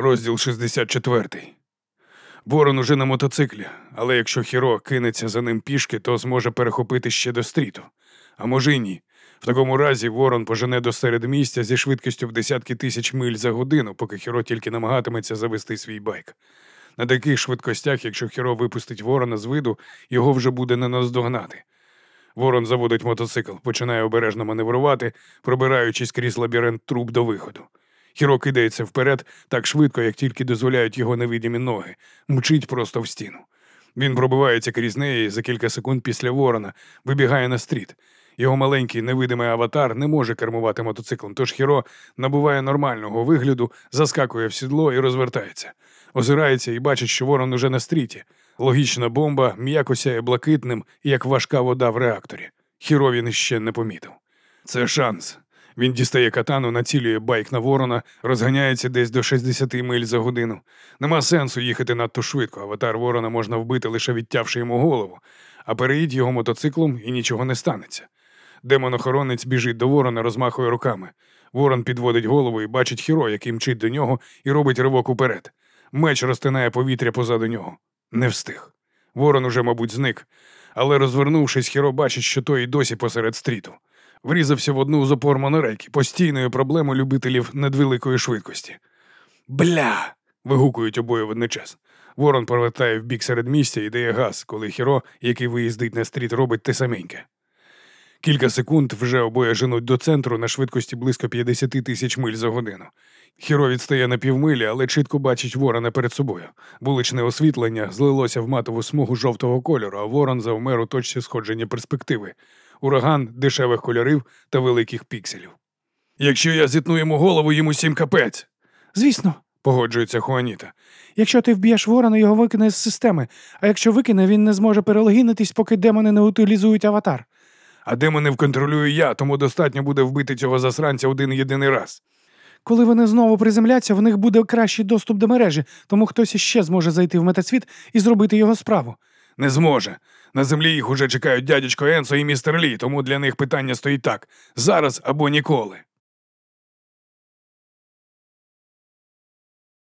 Розділ 64. Ворон уже на мотоциклі, але якщо Хіро кинеться за ним пішки, то зможе перехопити ще до стріту. А може й ні. В такому разі ворон пожене до середмістя зі швидкістю в десятки тисяч миль за годину, поки Хіро тільки намагатиметься завести свій байк. На таких швидкостях, якщо Хіро випустить ворона з виду, його вже буде не наздогнати. Ворон заводить мотоцикл, починає обережно маневрувати, пробираючись крізь лабіринт труб до виходу. Хіро кидається вперед так швидко, як тільки дозволяють його невидимі ноги, мчить просто в стіну. Він пробивається крізь неї за кілька секунд після ворона, вибігає на стріт. Його маленький невидимий аватар не може кермувати мотоциклом, тож Хіро набуває нормального вигляду, заскакує в сідло і розвертається. Озирається і бачить, що ворон уже на стріті. Логічна бомба м'яко сяє блакитним, як важка вода в реакторі. Хіро він іще не помітив. Це шанс. Він дістає катану, націлює байк на ворона, розганяється десь до 60 миль за годину. Нема сенсу їхати надто швидко. Аватар ворона можна вбити, лише відтявши йому голову, а переїдь його мотоциклом і нічого не станеться. Демон-охоронець біжить до ворона, розмахує руками. Ворон підводить голову і бачить хіро, який мчить до нього і робить ривок уперед. Меч розтинає повітря позаду нього. Не встиг. Ворон уже, мабуть, зник, але розвернувшись, хіро бачить, що той і досі посеред стріту. Врізався в одну з опор монорейки, постійною проблемою любителів надвеликої швидкості. Бля. вигукують обоє водночас. Ворон повертає в бік середмістя і дає газ, коли хіро, який виїздить на стріт, робить те саменьке. Кілька секунд вже обоє женуть до центру на швидкості близько 50 тисяч миль за годину. Хіро відстає на півмилі, але чітко бачить ворона перед собою. Вуличне освітлення злилося в матову смугу жовтого кольору, а ворон завмер у точці сходження перспективи. Ураган дешевих кольорів та великих пікселів. Якщо я зітну йому голову, йому сім капець. Звісно, Погоджується Хуаніта. якщо ти вб'єш ворона, його викине з системи, а якщо викине, він не зможе перелогінитись, поки демони не утилізують аватар. А демонів контролюю я, тому достатньо буде вбити цього засранця один єдиний раз. Коли вони знову приземляться, в них буде кращий доступ до мережі, тому хтось іще зможе зайти в метасвіт і зробити його справу. Не зможе. На землі їх уже чекають дядечко Енсо і містер Лі, тому для них питання стоїть так: зараз або ніколи.